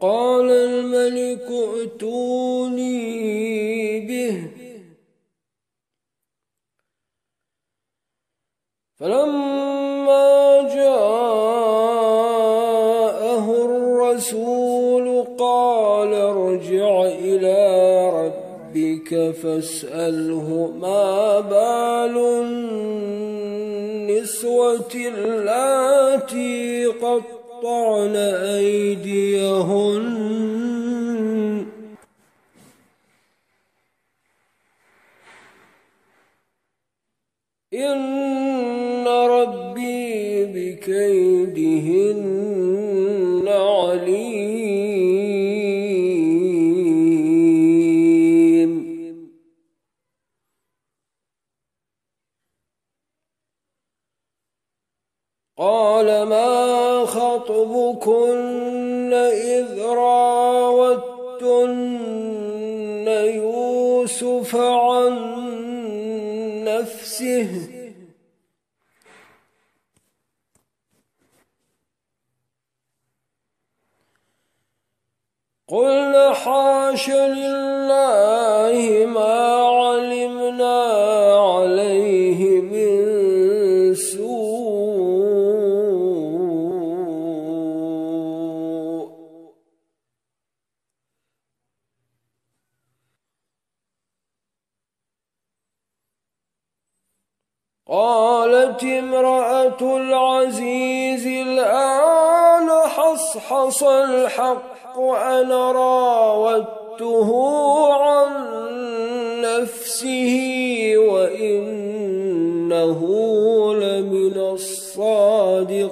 وقال الملك ائتوني به. فلما جاءه الرسول قال ارجع إلى ربك فاسأله ما بال النسوة اللاتي قطعن أيديهن. إن ربي بكيدهن. حصحص الحق أنا راودته عن نفسه وإنه لمن الصادقين.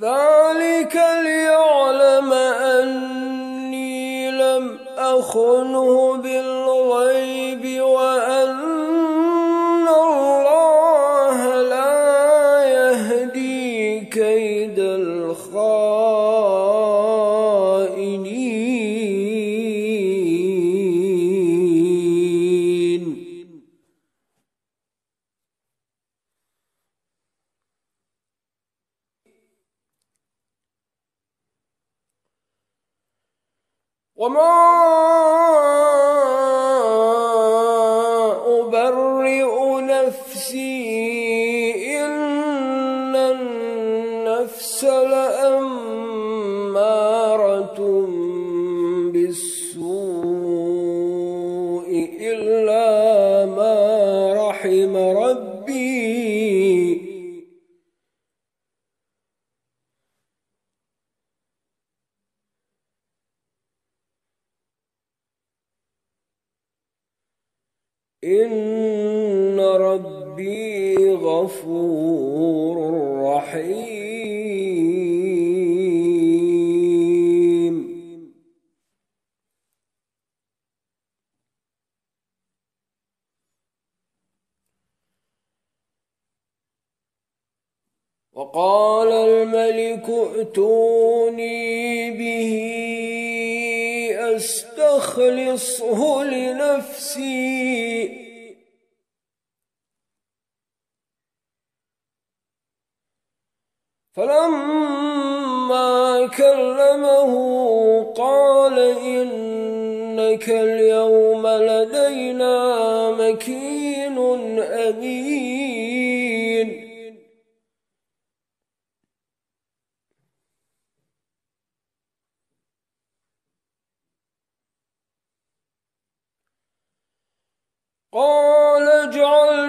ذلك ليعلم لم أخنه بالغيب وأن إن النفس لأمارة ائتوني به أستخلصه لنفسي. فلما كلمه قال إنك اليوم لدينا مكين أمين. قال اجعلني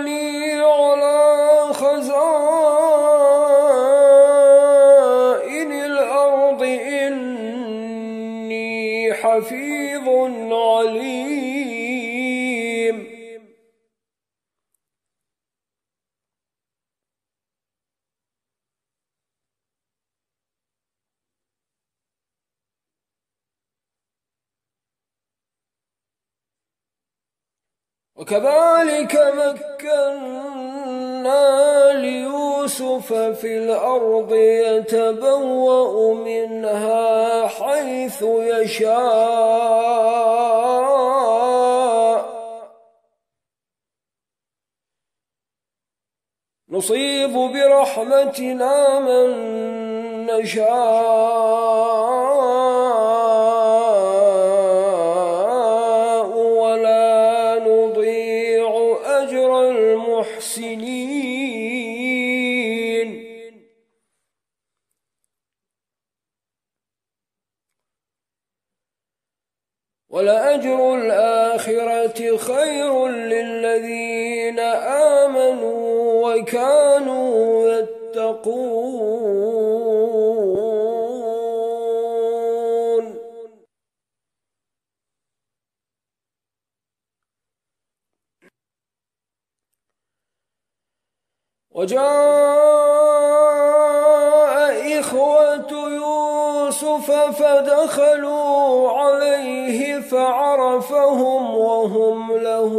وكذلك مكنا ليوسف في الأرض يتبوأ منها حيث يشاء. نصيب برحمتنا من نشاء. خير للذين آمنوا وكانوا يتقون. وجاء إخوة يوسف فدخلوا فعرفهم وهم له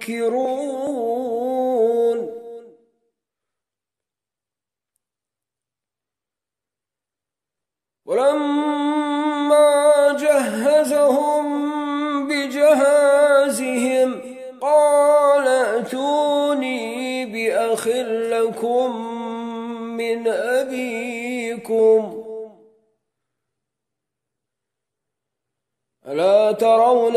منكرون. ولما جهزهم بجهازهم قال ائتوني بأخ لكم من أبيكم. ألا ترون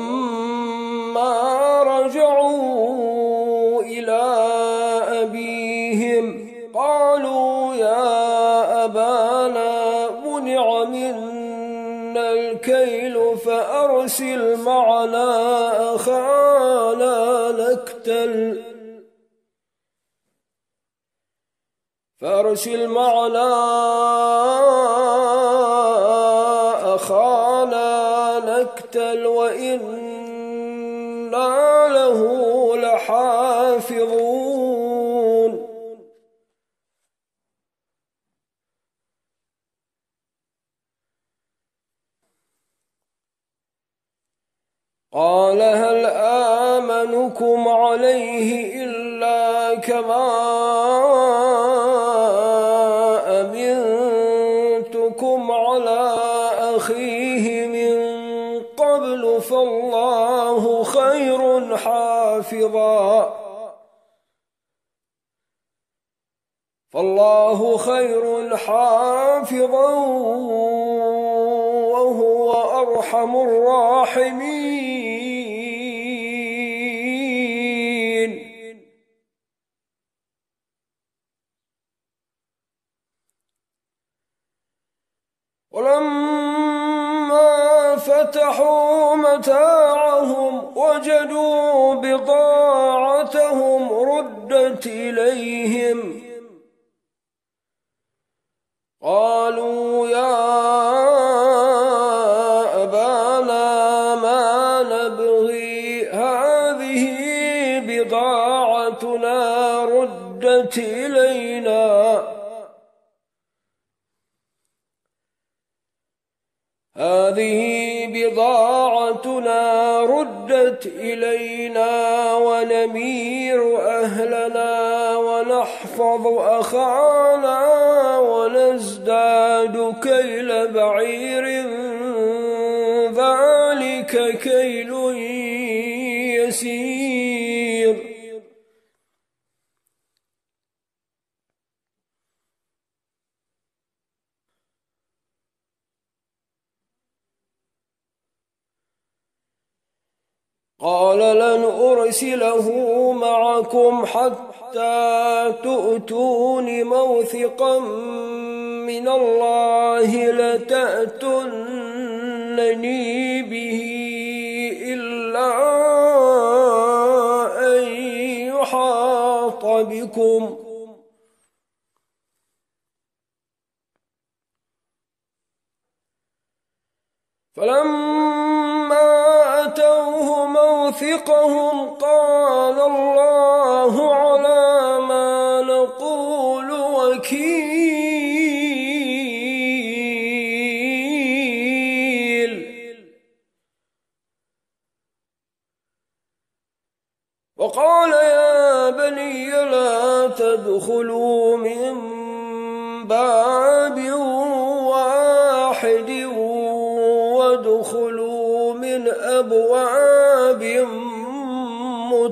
فأرسل معنا أخانا نكتل. فأرسل معنا أخانا نكتل وإنا له لحافظون. قال هل آمنكم عليه إلا كما أمنتكم على أخيه من قبل فالله خير حافظا. فالله خير حافظا. أرحم الراحمين. ولما فتحوا متاعهم وجدوا بضاعتهم ردت إليهم. قالوا ونحفظ أخانا أرسله معكم حتى تؤتون موثقا من الله لتأتنني به إلا أن يحاط بكم. فلما أتوه موثقهم قال الله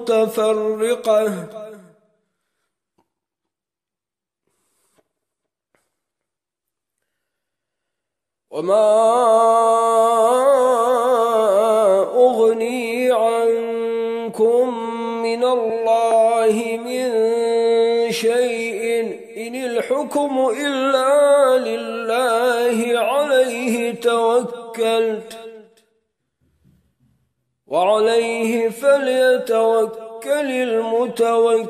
متفرقة. وما أغني عنكم من الله من شيء إن الحكم إلا لله عليه توكلت. وعليه فليتوكل المتوكلون.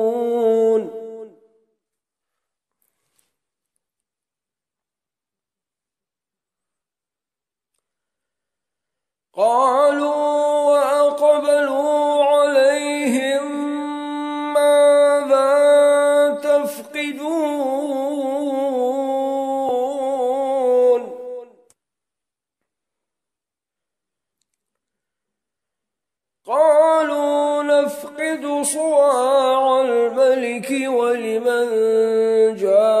قالوا وأقبلوا عليهم ماذا تفقدون؟ قالوا نفقد صواع الملك ولمن جاء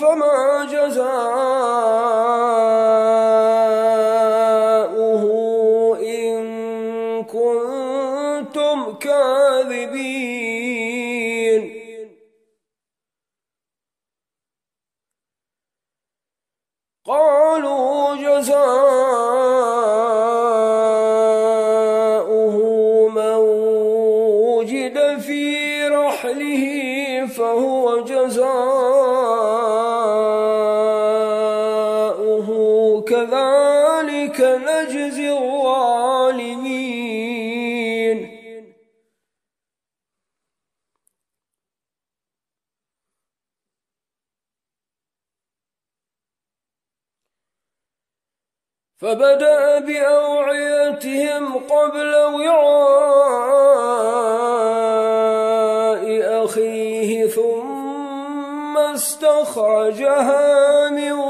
فما جزاؤه إن كنتم كاذبين. قالوا جزاؤه كذلك نجزي الظالمين. فبدأ بأوعيتهم قبل وعاء أخيه ثم استخرجها من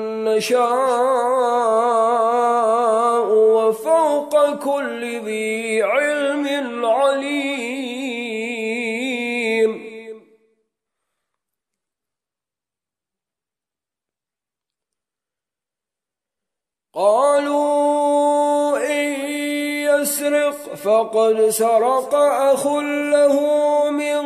نشاء وفوق كل ذي علم عليم. قالوا إن يسرق فقد سرق أخ له من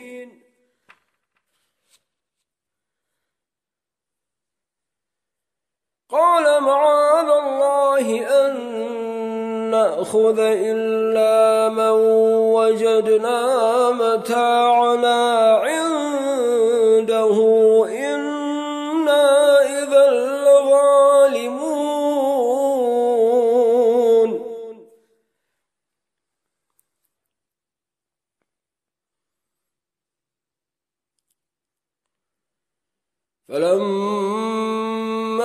قال معاذ الله أن نأخذ إلا من وجدنا متاعنا عنده. إنا إذا لظالمون. فلما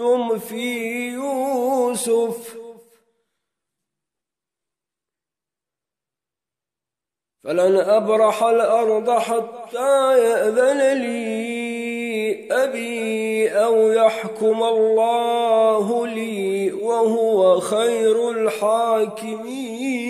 كنتم في يوسف. فلن أبرح الأرض حتى يأذن لي أبي أو يحكم الله لي وهو خير الحاكمين.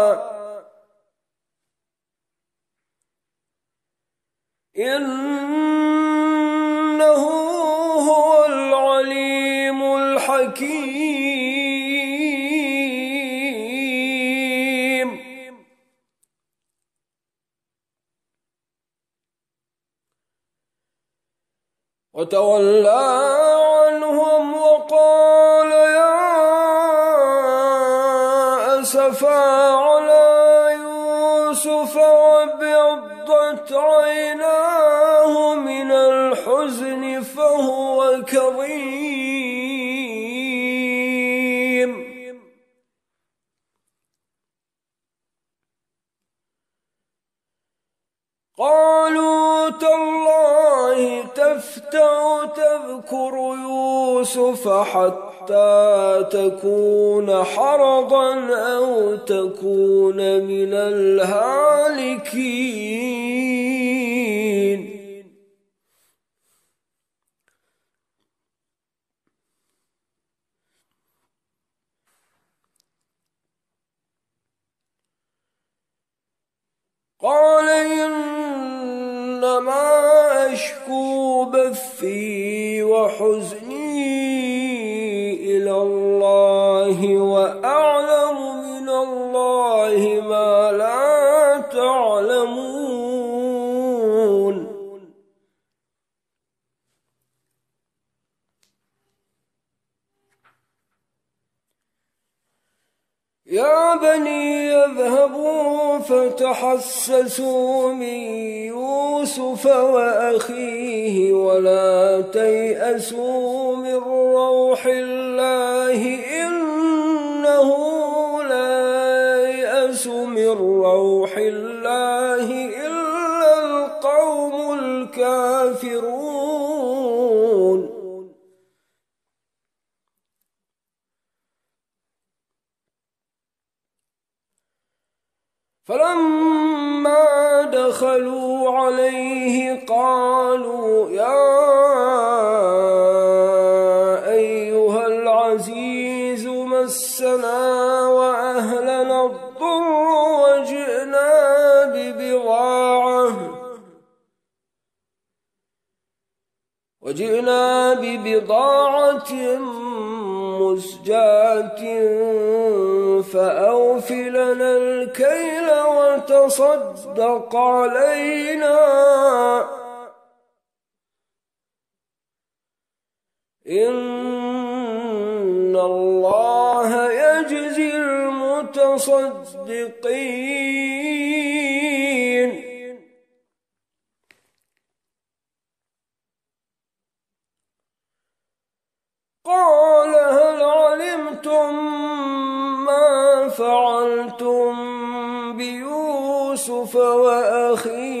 إنه هو العليم الحكيم. وتولى يوسف حتى تكون حرضا أو تكون من الهالكين. قال إنما أشكو بثي وحزني فتحسسوا من يوسف وأخيه ولا تيأسوا من روح الله إنه لا ييأس من روح مسنا وأهلنا الضر وجئنا ببضاعة وجئنا ببضاعة مزجاة فأوف لنا الكيل وتصدق علينا إن الله المتصدقين قال هل علمتم ما فعلتم بيوسف يوسف وأخيه؟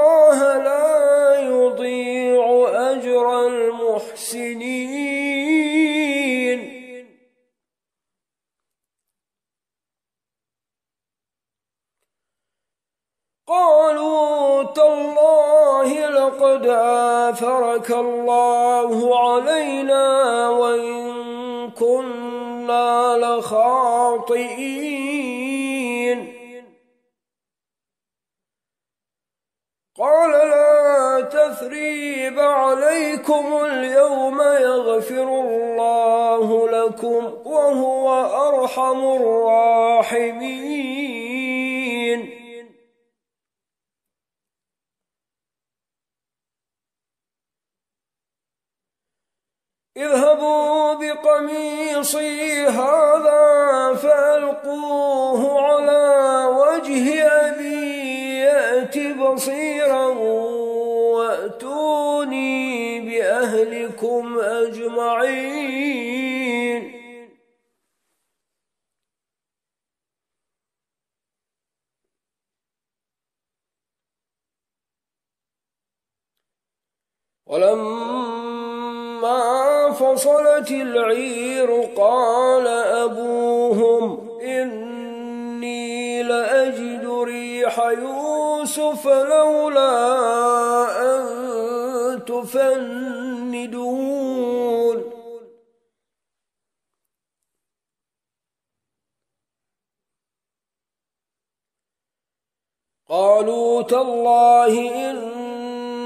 لقد آثرك الله علينا وإن كنا لخاطئين قال لا تثريب عليكم اليوم يغفر الله لكم وهو أرحم الراحمين اذهبوا بقميصي هذا فألقوه على وجه أبي يأت بصيرا وأتوني بأهلكم أجمعين. ولما فصلت العير قال أبوهم إني لأجد ريح يوسف لولا أن تفندون. قالوا تالله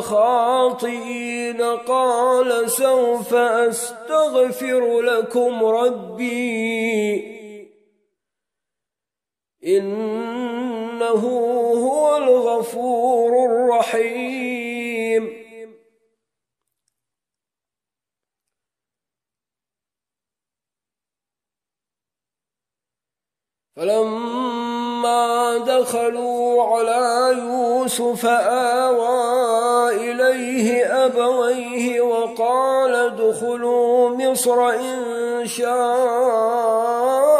خاطئين قال سوف أستغفر لكم ربي إنه هو الغفور الرحيم. فلما دخلوا على يوسف آوى إليه أبويه وقال ادخلوا مصر إن شاء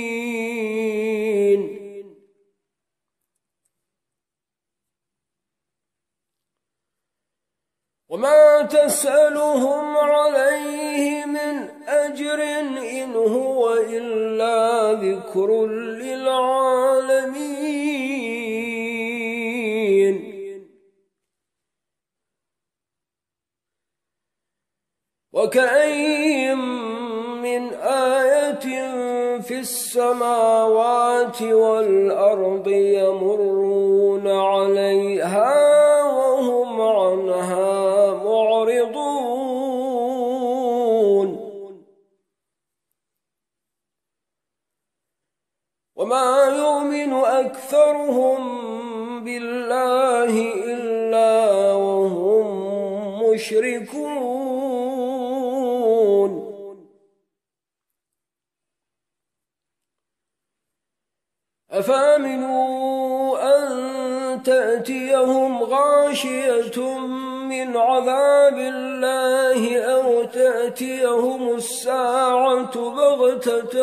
وما تسألهم عليه من أجر إن هو إلا ذكر للعالمين وكأين من آية في السماوات والأرض يمرون عليها وما يؤمن أكثرهم بالله إلا وهم مشركون. أفأمنوا أن تأتيهم غاشية من عذاب الله أو تأتيهم الساعة بغتة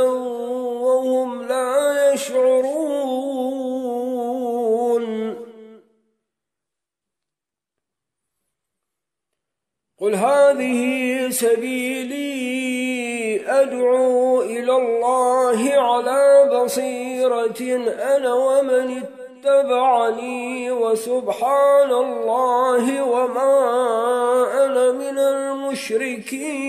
وهم لا يشعرون. قل هذه سبيلي أدعو إلى الله على بصيرة أنا ومن اتبعني وسبحان الله وما أنا من المشركين.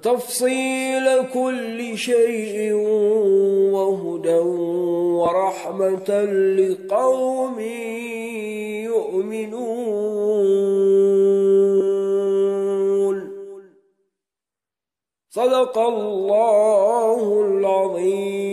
وتفصيل كل شيء وهدى ورحمة لقوم يؤمنون. صدق الله العظيم.